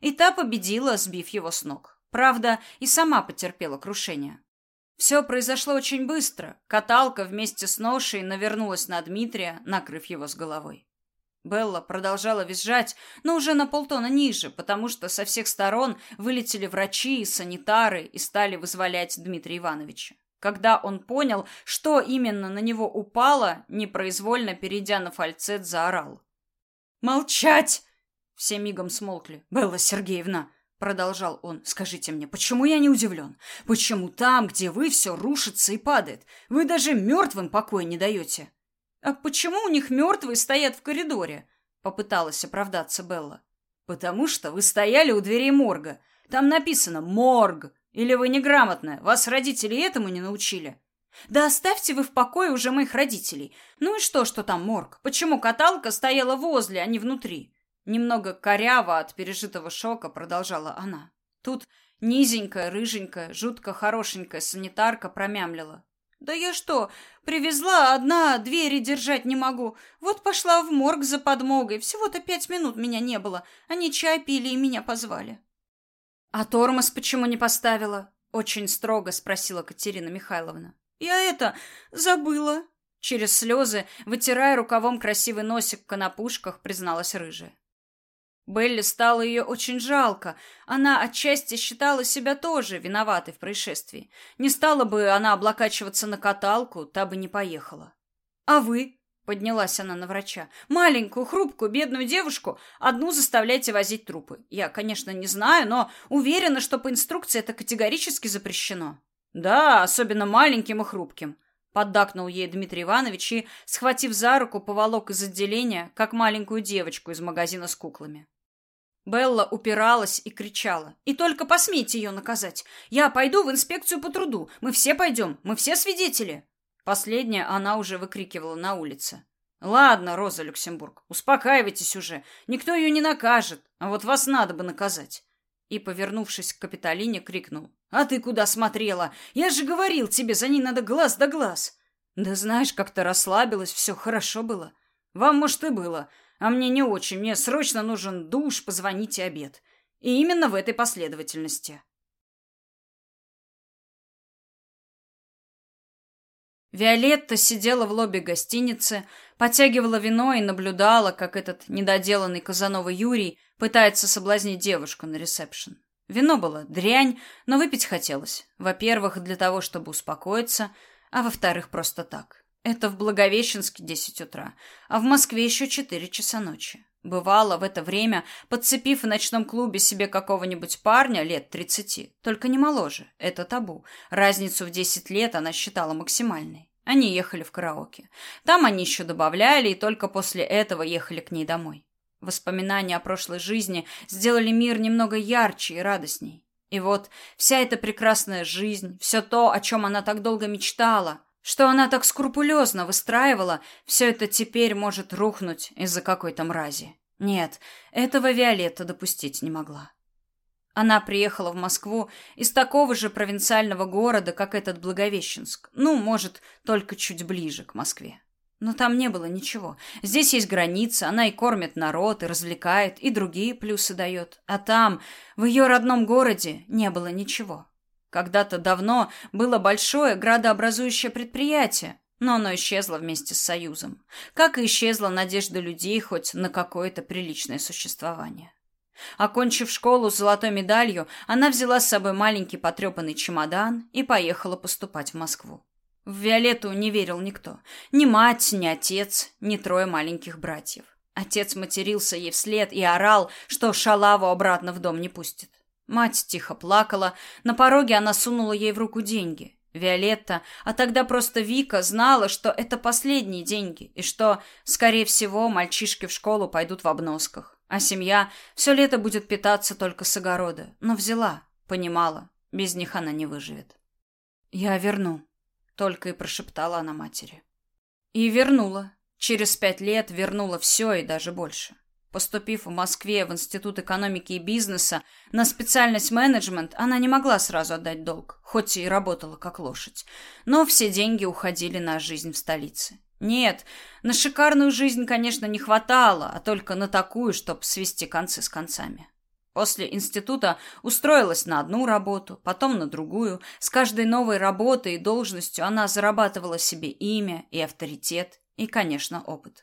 И та победила, сбив его с ног. Правда, и сама потерпела крушение. Все произошло очень быстро. Каталка вместе с ношей навернулась на Дмитрия, накрыв его с головой. Белла продолжала визжать, но уже на полтона ниже, потому что со всех сторон вылетели врачи и санитары и стали вызволять Дмитрия Ивановича. Когда он понял, что именно на него упало, непроизвольно перейдя на фальцет, заорал. «Молчать!» Все мигом смолкли. «Белла Сергеевна!» Продолжал он. «Скажите мне, почему я не удивлен? Почему там, где вы, все рушится и падает? Вы даже мертвым покоя не даете?» «А почему у них мертвые стоят в коридоре?» Попыталась оправдаться Белла. «Потому что вы стояли у дверей морга. Там написано «морг». Или вы неграмотная? Вас родители этому не научили?» «Да оставьте вы в покое уже моих родителей. Ну и что, что там морг? Почему каталка стояла возле, а не внутри?» Немного коряво от пережитого шока продолжала она. Тут низенькая, рыженькая, жутко хорошенькая санитарка промямлила. «Да я что, привезла одна, двери держать не могу. Вот пошла в морг за подмогой. Всего-то пять минут меня не было. Они чай пили и меня позвали». «А тормоз почему не поставила?» — очень строго спросила Катерина Михайловна. «Я это... забыла». Через слезы, вытирая рукавом красивый носик в конопушках, призналась рыжая. Белли стало ее очень жалко. Она отчасти считала себя тоже виноватой в происшествии. Не стала бы она облокачиваться на каталку, та бы не поехала. «А вы?» — поднялась она на врача. «Маленькую, хрупкую, бедную девушку одну заставляйте возить трупы. Я, конечно, не знаю, но уверена, что по инструкции это категорически запрещено». «Да, особенно маленьким и хрупким», — поддакнул ей Дмитрий Иванович и, схватив за руку, поволок из отделения, как маленькую девочку из магазина с куклами. Белла упиралась и кричала. «И только посмейте ее наказать! Я пойду в инспекцию по труду! Мы все пойдем! Мы все свидетели!» Последнее она уже выкрикивала на улице. «Ладно, Роза Люксембург, успокаивайтесь уже. Никто ее не накажет, а вот вас надо бы наказать». И, повернувшись к Капитолине, крикнул. «А ты куда смотрела? Я же говорил тебе, за ней надо глаз да глаз!» «Да знаешь, как-то расслабилась, все хорошо было. Вам, может, и было. А мне не очень. Мне срочно нужен душ, позвоните обед. И именно в этой последовательности. Виолетта сидела в лобби гостиницы, потягивала вино и наблюдала, как этот недоделанный Казанова Юрий пытается соблазнить девушку на ресепшн. Вино было дрянь, но выпить хотелось. Во-первых, для того, чтобы успокоиться, а во-вторых, просто так. Это в Благовещенске 10 утра, а в Москве еще 4 часа ночи. Бывало в это время, подцепив в ночном клубе себе какого-нибудь парня лет 30, только не моложе, это табу. Разницу в 10 лет она считала максимальной. Они ехали в караоке. Там они еще добавляли и только после этого ехали к ней домой. Воспоминания о прошлой жизни сделали мир немного ярче и радостней. И вот вся эта прекрасная жизнь, все то, о чем она так долго мечтала, что она так скрупулезно выстраивала, все это теперь может рухнуть из-за какой-то мрази. Нет, этого Виолетта допустить не могла. Она приехала в Москву из такого же провинциального города, как этот Благовещенск. Ну, может, только чуть ближе к Москве. Но там не было ничего. Здесь есть граница, она и кормит народ, и развлекает, и другие плюсы дает. А там, в ее родном городе, не было ничего. Когда-то давно было большое градообразующее предприятие, но оно исчезло вместе с Союзом, как и исчезла надежда людей хоть на какое-то приличное существование. Окончив школу с золотой медалью, она взяла с собой маленький потрепанный чемодан и поехала поступать в Москву. В Виолетту не верил никто. Ни мать, ни отец, ни трое маленьких братьев. Отец матерился ей вслед и орал, что шалаву обратно в дом не пустит. Мать тихо плакала, на пороге она сунула ей в руку деньги. Виолетта, а тогда просто Вика, знала, что это последние деньги, и что, скорее всего, мальчишки в школу пойдут в обносках, а семья все лето будет питаться только с огорода. Но взяла, понимала, без них она не выживет. «Я верну», — только и прошептала она матери. И вернула. Через пять лет вернула все и даже больше. Поступив в Москве в Институт экономики и бизнеса на специальность менеджмент, она не могла сразу отдать долг, хоть и работала как лошадь. Но все деньги уходили на жизнь в столице. Нет, на шикарную жизнь, конечно, не хватало, а только на такую, чтобы свести концы с концами. После института устроилась на одну работу, потом на другую. С каждой новой работой и должностью она зарабатывала себе имя и авторитет, и, конечно, опыт.